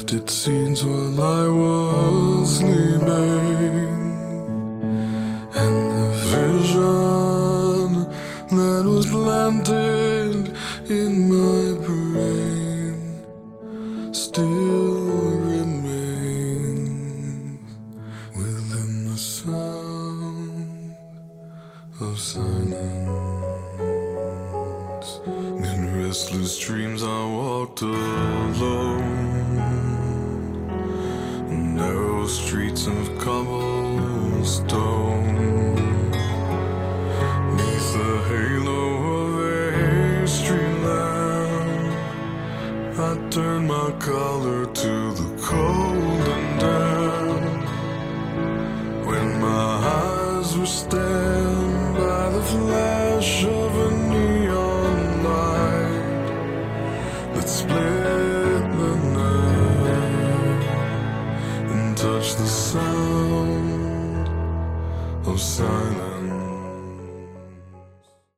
left its seeds while I was that was planted in my brain still remains within the sound of silence. In restless dreams, I walked alone. Narrow streets of cobblestone. I turned my collar to the cold and damp. When my eyes were stabbed by the flash of a neon light that split the night and touched the sound of silence.